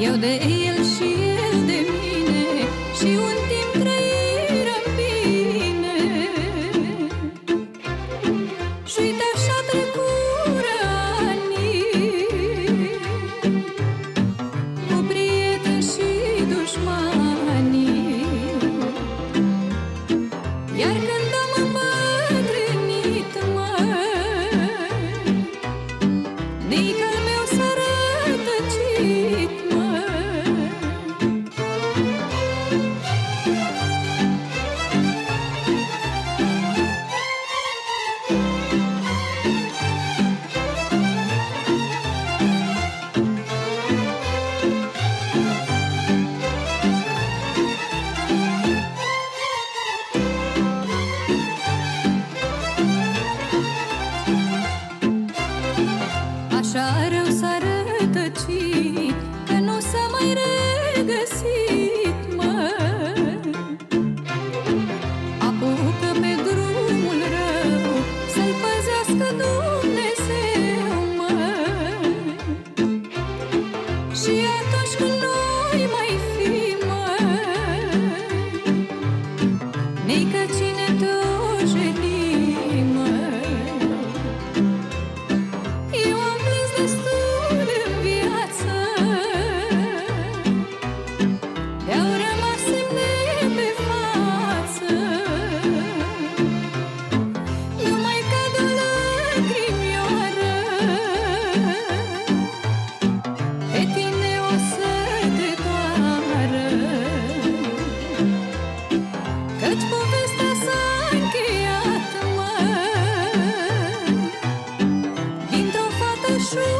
Eu de el și și atunci noi mai fim noi, nici cine tu true